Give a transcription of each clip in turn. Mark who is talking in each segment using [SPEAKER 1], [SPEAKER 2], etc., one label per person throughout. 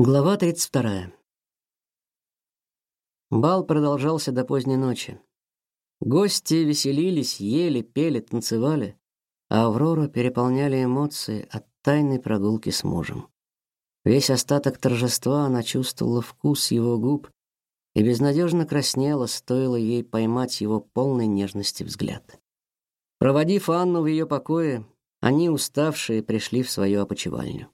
[SPEAKER 1] Глава 32. Бал продолжался до поздней ночи. Гости веселились, ели, пели, танцевали, а Аврору переполняли эмоции от тайной прогулки с мужем. Весь остаток торжества она чувствовала вкус его губ и безнадежно краснела, стоило ей поймать его полной нежности взгляд. Проводив Анну в ее покое, они, уставшие, пришли в свою опочивальню.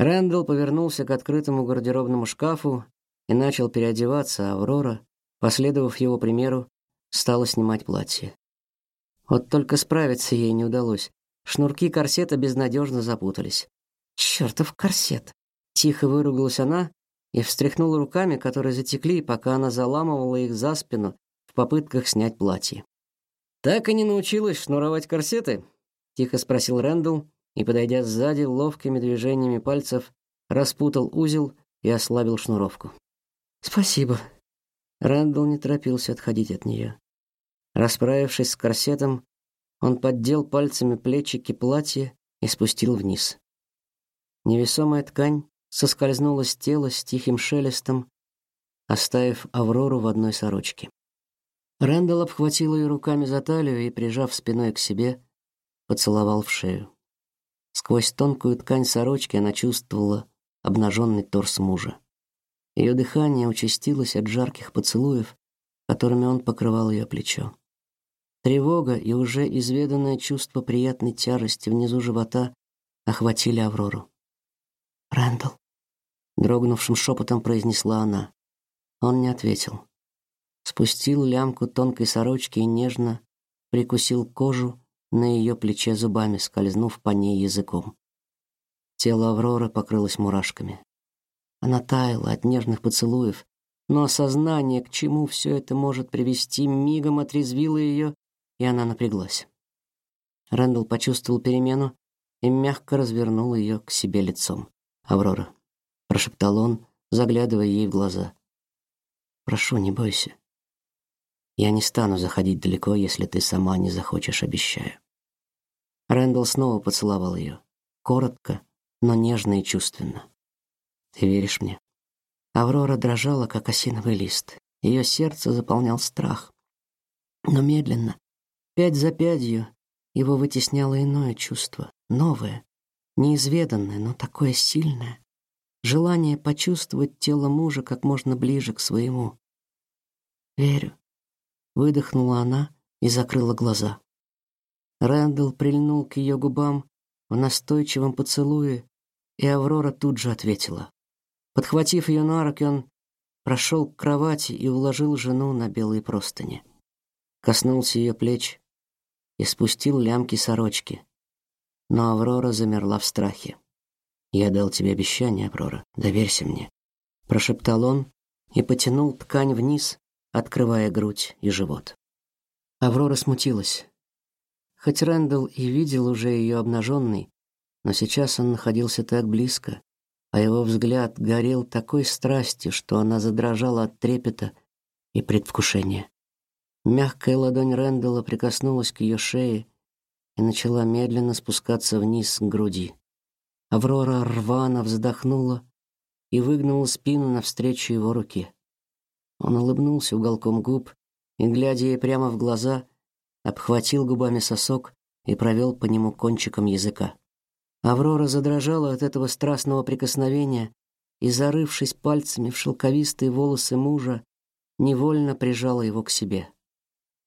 [SPEAKER 1] Рэндалл повернулся к открытому гардеробному шкафу и начал переодеваться, а Аврора, последовав его примеру, стала снимать платье. Вот только справиться ей не удалось. Шнурки корсета безнадежно запутались. Чёртов корсет. Тихо выругалась она и встряхнула руками, которые затекли, пока она заламывала их за спину в попытках снять платье. Так и не научилась шнуровать корсеты? тихо спросил Рэндалл и, подойдя сзади, ловкими движениями пальцев распутал узел и ослабил шнуровку. «Спасибо». Рэндалл не торопился отходить от нее. Расправившись с корсетом, он поддел пальцами плечики платья и спустил вниз. Невесомая ткань соскользнула с тела с тихим шелестом, оставив Аврору в одной сорочке. Рэндалл обхватил ее руками за талию и, прижав спиной к себе, поцеловал в шею. Сквозь тонкую ткань сорочки она чувствовала обнаженный торс мужа. Ее дыхание участилось от жарких поцелуев, которыми он покрывал ее плечо. Тревога и уже изведанное чувство приятной тяжести внизу живота охватили Аврору. "Рэндалл", дрогнувшим шепотом произнесла она. Он не ответил. Спустил лямку тонкой сорочки и нежно прикусил кожу на ее плече зубами, скользнув по ней языком. Тело Авроры покрылось мурашками. Она таяла от нежных поцелуев, но осознание, к чему все это может привести, мигом отрезвило ее, и она напряглась. Рэндалл почувствовал перемену и мягко развернул ее к себе лицом. «Аврора», — прошептал он, заглядывая ей в глаза. «Прошу, не бойся. Я не стану заходить далеко, если ты сама не захочешь, обещаю. Рэндалл снова поцеловал ее, коротко, но нежно и чувственно. Ты веришь мне? Аврора дрожала, как осиновый лист. Ее сердце заполнял страх. Но медленно, пять за пятью, его вытесняло иное чувство, новое, неизведанное, но такое сильное. Желание почувствовать тело мужа как можно ближе к своему. Верю, выдохнула она и закрыла глаза. Рэндалл прильнул к ее губам в настойчивом поцелуе, и Аврора тут же ответила. Подхватив ее на руки, он прошел к кровати и уложил жену на белые простыни. Коснулся ее плеч и спустил лямки сорочки. Но Аврора замерла в страхе. «Я дал тебе обещание, Аврора, доверься мне», — прошептал он и потянул ткань вниз, открывая грудь и живот. Аврора смутилась. Хоть Рэндалл и видел уже ее обнаженной, но сейчас он находился так близко, а его взгляд горел такой страстью, что она задрожала от трепета и предвкушения. Мягкая ладонь Рэндалла прикоснулась к ее шее и начала медленно спускаться вниз к груди. Аврора рвано вздохнула и выгнула спину навстречу его руке. Он улыбнулся уголком губ и, глядя ей прямо в глаза, обхватил губами сосок и провел по нему кончиком языка. Аврора задрожала от этого страстного прикосновения и, зарывшись пальцами в шелковистые волосы мужа, невольно прижала его к себе.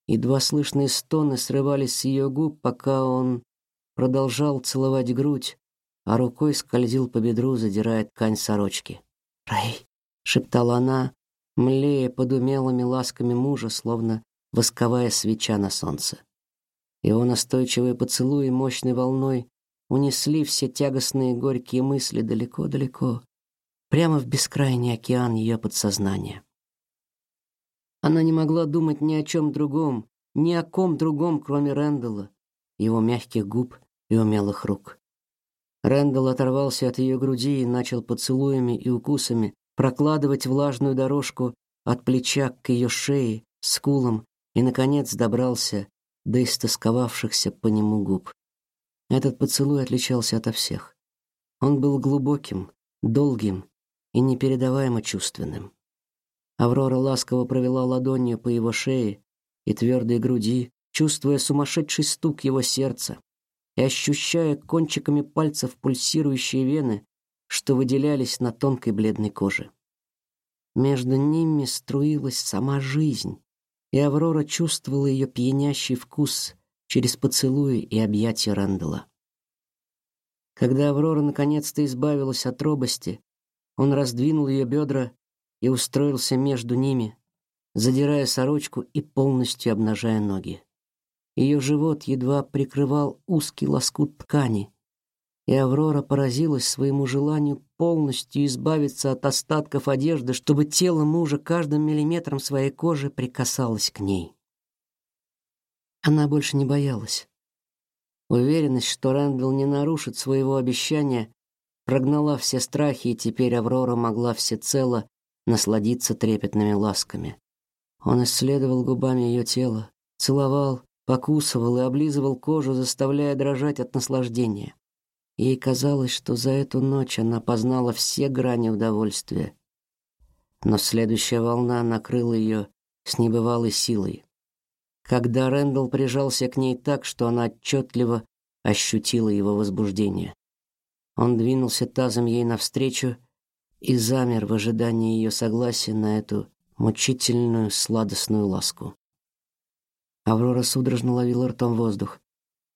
[SPEAKER 1] Едва слышные стоны срывались с ее губ, пока он продолжал целовать грудь, а рукой скользил по бедру, задирая ткань сорочки. "Рэй", шептала она, млея под умелыми ласками мужа, словно восковая свеча на солнце. Его настойчивые поцелуи мощной волной унесли все тягостные горькие мысли далеко-далеко, прямо в бескрайний океан ее подсознания. Она не могла думать ни о чем другом, ни о ком другом, кроме Рэндалла, его мягких губ и умелых рук. Рэндалл оторвался от ее груди и начал поцелуями и укусами прокладывать влажную дорожку от плеча к ее шее, скулам и наконец добрался до истосковавшихся по нему губ. Этот поцелуй отличался ото всех. Он был глубоким, долгим и непередаваемо чувственным. Аврора ласково провела ладонью по его шее и твердой груди, чувствуя сумасшедший стук его сердца и ощущая кончиками пальцев пульсирующие вены, что выделялись на тонкой бледной коже. Между ними струилась сама жизнь, и Аврора чувствовала ее пьянящий вкус через поцелуи и объятия Рэндала. Когда Аврора наконец-то избавилась от робости, он раздвинул ее бедра и устроился между ними, задирая сорочку и полностью обнажая ноги. Ее живот едва прикрывал узкий лоскут ткани, и Аврора поразилась своему желанию полностью избавиться от остатков одежды, чтобы тело мужа каждым миллиметром своей кожи прикасалось к ней. Она больше не боялась. Уверенность, что Рэндалл не нарушит своего обещания, прогнала все страхи, и теперь Аврора могла всецело насладиться трепетными ласками. Он исследовал губами ее тело, целовал, покусывал и облизывал кожу, заставляя дрожать от наслаждения. Ей казалось, что за эту ночь она познала все грани удовольствия. Но следующая волна накрыла ее с небывалой силой. Когда Рэндалл прижался к ней так, что она отчетливо ощутила его возбуждение. Он двинулся тазом ей навстречу и замер в ожидании ее согласия на эту мучительную сладостную ласку. Аврора судорожно ловила ртом воздух.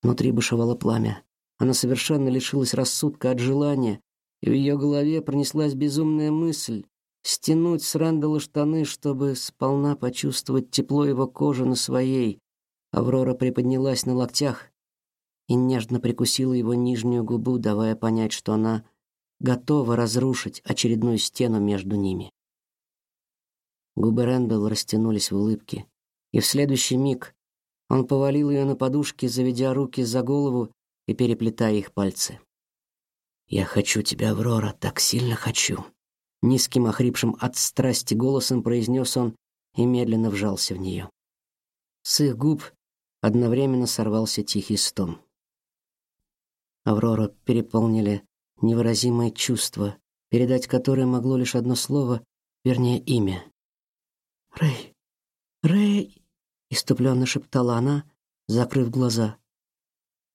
[SPEAKER 1] Внутри бушевало пламя. Она совершенно лишилась рассудка от желания, и в ее голове пронеслась безумная мысль стянуть с Рэндалла штаны, чтобы сполна почувствовать тепло его кожи на своей. Аврора приподнялась на локтях и нежно прикусила его нижнюю губу, давая понять, что она готова разрушить очередную стену между ними. Губы Рэндалла растянулись в улыбке, и в следующий миг он повалил ее на подушки, заведя руки за голову и переплетая их пальцы. «Я хочу тебя, Аврора, так сильно хочу!» Низким, охрипшим от страсти голосом произнес он и медленно вжался в нее. С их губ одновременно сорвался тихий стон. Аврора переполнили невыразимое чувство, передать которое могло лишь одно слово, вернее, имя. «Рэй! Рэй!» — иступленно шептала она, закрыв глаза.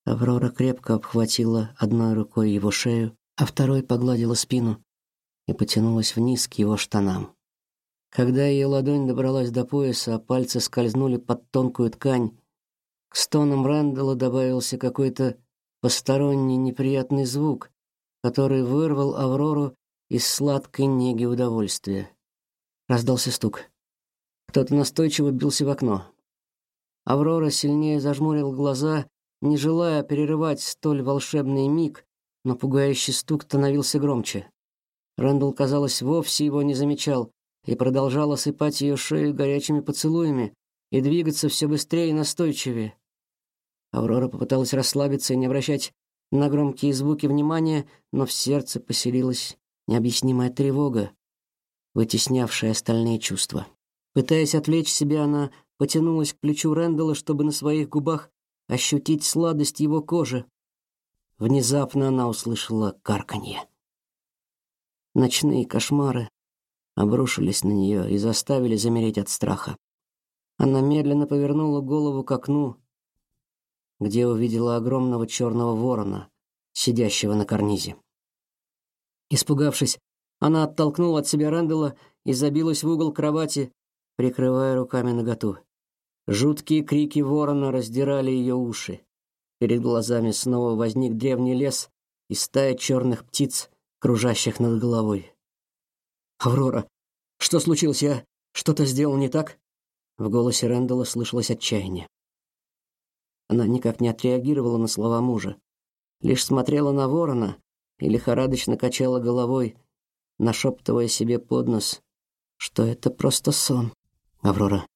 [SPEAKER 1] Аврора крепко обхватила одной рукой его шею, а второй погладила спину и потянулась вниз к его штанам. Когда ее ладонь добралась до пояса, а пальцы скользнули под тонкую ткань, к стонам Рэндалла добавился какой-то посторонний неприятный звук, который вырвал Аврору из сладкой неги удовольствия. Раздался стук. Кто-то настойчиво бился в окно. Аврора сильнее зажмурила глаза не желая перерывать столь волшебный миг, но пугающий стук становился громче. Рэндалл, казалось, вовсе его не замечал и продолжал осыпать ее шею горячими поцелуями и двигаться все быстрее и настойчивее. Аврора попыталась расслабиться и не обращать на громкие звуки внимания, но в сердце поселилась необъяснимая тревога, вытеснявшая остальные чувства. Пытаясь отвлечь себя, она потянулась к плечу Рэндалла, чтобы на своих губах ощутить сладость его кожи. Внезапно она услышала карканье. Ночные кошмары обрушились на нее и заставили замереть от страха. Она медленно повернула голову к окну, где увидела огромного черного ворона, сидящего на карнизе. Испугавшись, она оттолкнула от себя Рэндала и забилась в угол кровати, прикрывая руками наготу. Жуткие крики ворона раздирали ее уши. Перед глазами снова возник древний лес и стая черных птиц, кружащих над головой. «Аврора, что случилось? Я что-то сделал не так?» В голосе Рэндалла слышалось отчаяние. Она никак не отреагировала на слова мужа, лишь смотрела на ворона и лихорадочно качала головой, нашептывая себе под нос, что это просто сон. «Аврора,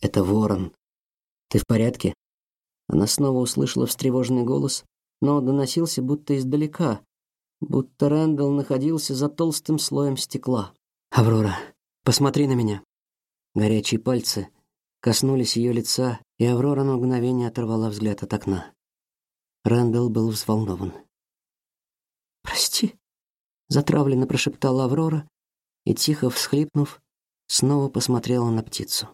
[SPEAKER 1] это ворон. Ты в порядке? Она снова услышала встревоженный голос, но доносился будто издалека, будто Рэндалл находился за толстым слоем стекла. Аврора, посмотри на меня. Горячие пальцы коснулись ее лица, и Аврора на мгновение оторвала взгляд от окна. Рэндалл был взволнован. Прости, затравленно прошептала Аврора и тихо всхлипнув, снова посмотрела на птицу.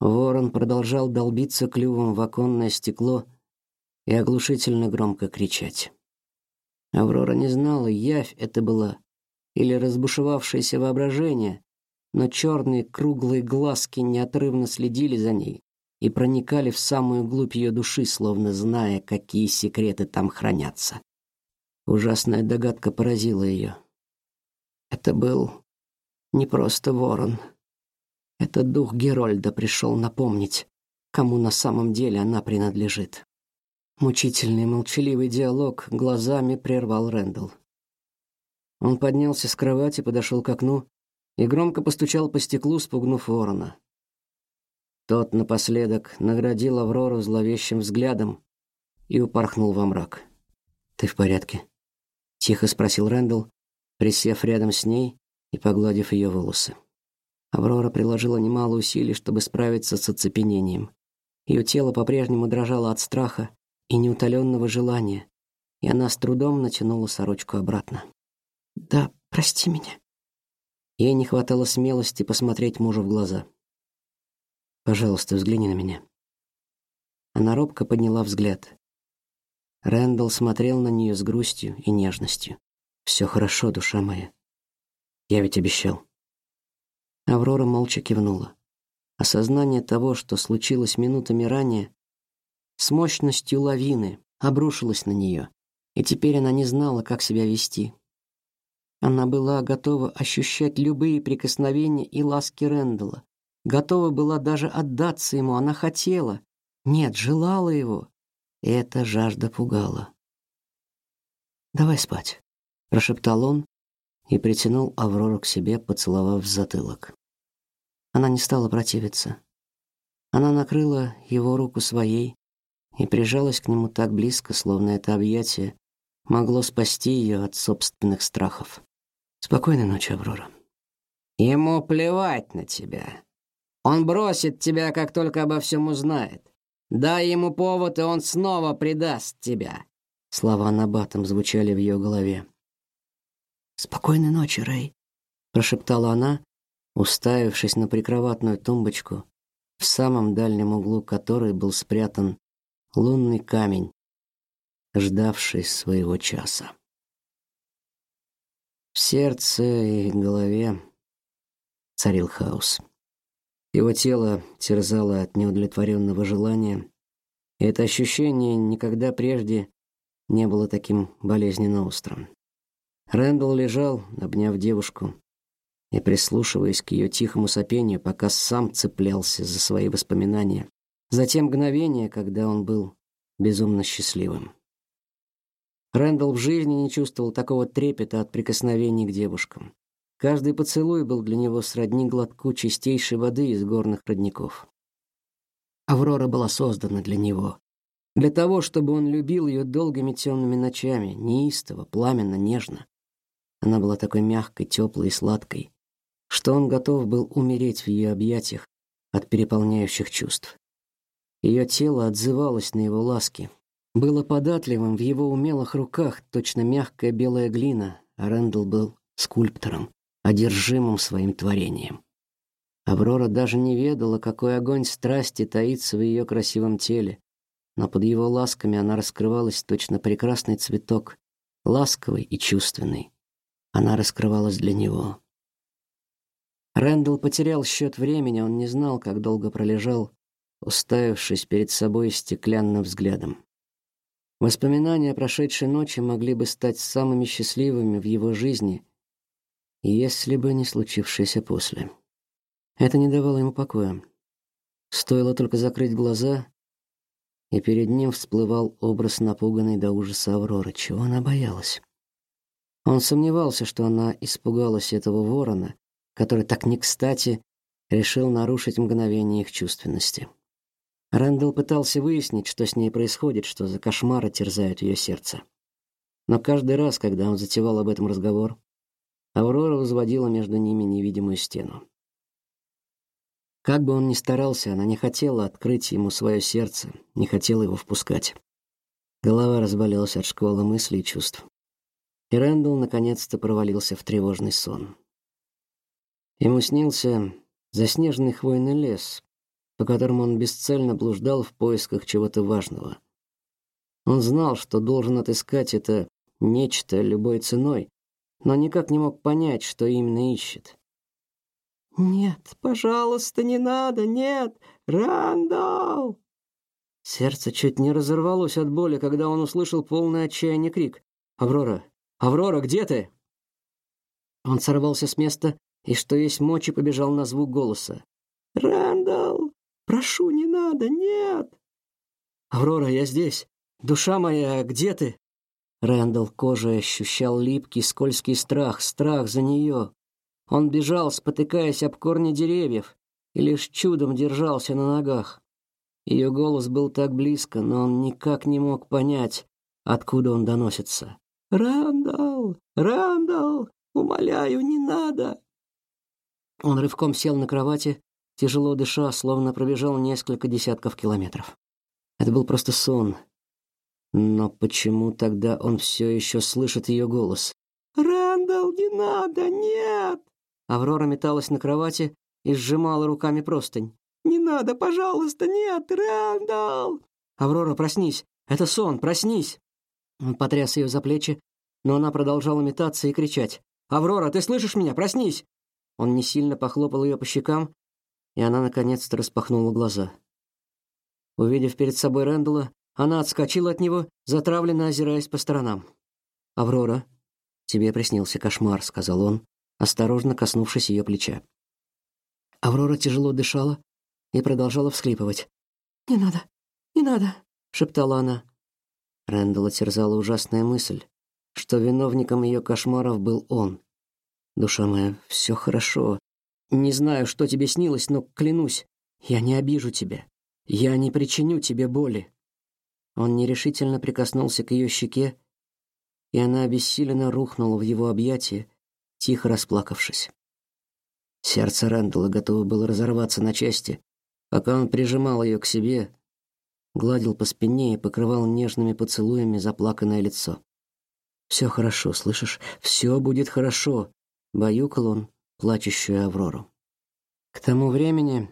[SPEAKER 1] Ворон продолжал долбиться клювом в оконное стекло и оглушительно громко кричать. Аврора не знала, явь это была или разбушевавшееся воображение, но черные круглые глазки неотрывно следили за ней и проникали в самую глубь ее души, словно зная, какие секреты там хранятся. Ужасная догадка поразила ее. Это был не просто ворон. Этот дух Герольда пришел напомнить, кому на самом деле она принадлежит. Мучительный молчаливый диалог глазами прервал Рэндалл. Он поднялся с кровати, подошел к окну и громко постучал по стеклу, спугнув ворона. Тот напоследок наградил Аврору зловещим взглядом и упорхнул во мрак. «Ты в порядке?» — тихо спросил Рэндалл, присев рядом с ней и погладив ее волосы. Аврора приложила немало усилий, чтобы справиться с оцепенением. Ее тело по-прежнему дрожало от страха и неутоленного желания, и она с трудом натянула сорочку обратно. «Да, прости меня». Ей не хватало смелости посмотреть мужу в глаза. «Пожалуйста, взгляни на меня». Она робко подняла взгляд. Рэндалл смотрел на нее с грустью и нежностью. «Все хорошо, душа моя. Я ведь обещал». Аврора молча кивнула. Осознание того, что случилось минутами ранее, с мощностью лавины обрушилось на нее, и теперь она не знала, как себя вести. Она была готова ощущать любые прикосновения и ласки Рэндала, готова была даже отдаться ему, она хотела, нет, желала его, и эта жажда пугала. «Давай спать», — прошептал он и притянул Аврору к себе, поцеловав в затылок. Она не стала противиться. Она накрыла его руку своей и прижалась к нему так близко, словно это объятие могло спасти ее от собственных страхов. Спокойной ночи, Аврора.
[SPEAKER 2] Ему плевать на тебя. Он бросит тебя, как только обо всем узнает. Дай ему повод, и он снова предаст тебя.
[SPEAKER 1] Слова набатом звучали в ее голове. Спокойной ночи, Рэй, прошептала она, уставившись на прикроватную тумбочку, в самом дальнем углу которой был спрятан лунный камень, ждавший своего часа. В сердце и голове царил хаос. Его тело терзало от неудовлетворенного желания, и это ощущение никогда прежде не было таким болезненно острым. Рэндалл лежал, обняв девушку, и прислушиваясь к ее тихому сопению, пока сам цеплялся за свои воспоминания, за те мгновения, когда он был безумно счастливым. Рэндалл в жизни не чувствовал такого трепета от прикосновений к девушкам. Каждый поцелуй был для него сродни глотку чистейшей воды из горных родников. Аврора была создана для него, для того, чтобы он любил ее долгими темными ночами, неистово, пламенно, нежно. Она была такой мягкой, теплой и сладкой, что он готов был умереть в ее объятиях от переполняющих чувств. Ее тело отзывалось на его ласки, было податливым в его умелых руках, точно мягкая белая глина, а был скульптором, одержимым своим творением. Аврора даже не ведала, какой огонь страсти таится в ее красивом теле, но под его ласками она раскрывалась точно прекрасный цветок, ласковый и чувственный. Она раскрывалась для него. Рэндалл потерял счет времени, он не знал, как долго пролежал, уставившись перед собой стеклянным взглядом. Воспоминания о прошедшей ночи могли бы стать самыми счастливыми в его жизни, если бы не случившееся после. Это не давало ему покоя. Стоило только закрыть глаза, и перед ним всплывал образ напуганной до ужаса Авроры. Чего она боялась? Он сомневался, что она испугалась этого ворона, который так не кстати решил нарушить мгновение их чувственности. Рэндалл пытался выяснить, что с ней происходит, что за кошмары терзают ее сердце. Но каждый раз, когда он затевал об этом разговор, Аврора возводила между ними невидимую стену. Как бы он ни старался, она не хотела открыть ему свое сердце, не хотела его впускать. Голова разболелась от шквала мыслей и чувств. и Рэндалл наконец-то провалился в тревожный сон. Ему снился заснеженный хвойный лес, по которому он бесцельно блуждал в поисках чего-то важного. Он знал, что должен отыскать это нечто любой ценой, но никак не мог понять, что именно ищет.
[SPEAKER 2] «Нет, пожалуйста, не надо, нет! Рандall!»
[SPEAKER 1] Сердце чуть не разорвалось от боли, когда он услышал полный отчаяния крик. «Аврора! Аврора, где ты?» Он сорвался с места и, что есть мочи, побежал на звук голоса.
[SPEAKER 2] «Рэндалл, прошу, не надо, нет!»
[SPEAKER 1] «Аврора, я здесь! Душа моя, где ты?» Рэндалл кожей ощущал липкий, скользкий страх, страх за нее. Он бежал, спотыкаясь об корни деревьев, и лишь чудом держался на ногах. Ее голос был так близко, но он никак не мог понять, откуда он доносится.
[SPEAKER 2] «Рандall! Рандall! Умоляю, не надо!»
[SPEAKER 1] Он рывком сел на кровати, тяжело дыша, словно пробежал несколько десятков километров. Это был просто сон. Но почему тогда он все еще слышит ее голос?
[SPEAKER 2] «Рэндалл, не надо, нет!»
[SPEAKER 1] Аврора металась на кровати и сжимала руками простынь.
[SPEAKER 2] «Не надо, пожалуйста, нет, Рэндалл!»
[SPEAKER 1] «Аврора, проснись! Это сон, проснись!» Он потряс ее за плечи, но она продолжала метаться и кричать. «Аврора, ты слышишь меня? Проснись!» Он не сильно похлопал ее по щекам, и она наконец-то распахнула глаза. Увидев перед собой Рэндалла, она отскочила от него, затравленно озираясь по сторонам. «Аврора, тебе приснился кошмар», — сказал он, осторожно коснувшись ее плеча. Аврора тяжело дышала и продолжала всхлипывать.
[SPEAKER 2] «Не надо, не надо», — шептала она.
[SPEAKER 1] Рэндалла терзала ужасная мысль, что виновником ее кошмаров был он. Душа моя, все хорошо. Не знаю, что тебе снилось, но клянусь, я не обижу тебя. Я не причиню тебе боли. Он нерешительно прикоснулся к ее щеке, и она обессиленно рухнула в его объятия, тихо расплакавшись. Сердце Рэндалла готово было разорваться на части, пока он прижимал ее к себе, гладил по спине и покрывал нежными поцелуями заплаканное лицо. «Все хорошо, слышишь? Все будет хорошо баюкал он плачущую Аврору. К тому времени,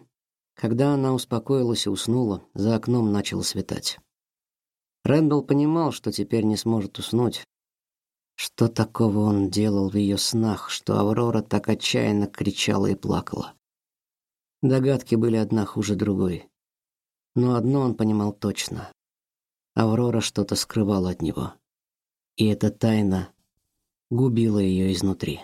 [SPEAKER 1] когда она успокоилась и уснула, за окном начало светать. Рэндалл понимал, что теперь не сможет уснуть. Что такого он делал в ее снах, что Аврора так отчаянно кричала и плакала? Догадки были одна хуже другой. Но одно он понимал точно. Аврора что-то скрывала от него. И эта тайна губила ее изнутри.